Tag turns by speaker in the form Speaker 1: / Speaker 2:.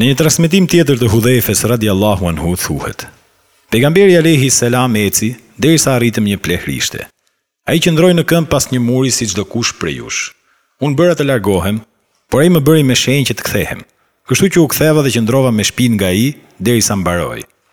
Speaker 1: Në një transmitim tjetër të Hudhefes Allahu anhu thuhet, Pegamberi Alehi Selam Eci, derisa sa arritëm një plehrishte. A i qëndroj në këmë pas një muri si qdo kush për jush. Unë bëra të largohem, por e më bëri me shenjë që të kthehem. Kështu që u ktheva dhe qëndrova me shpin nga i, derisa sa mbaroj.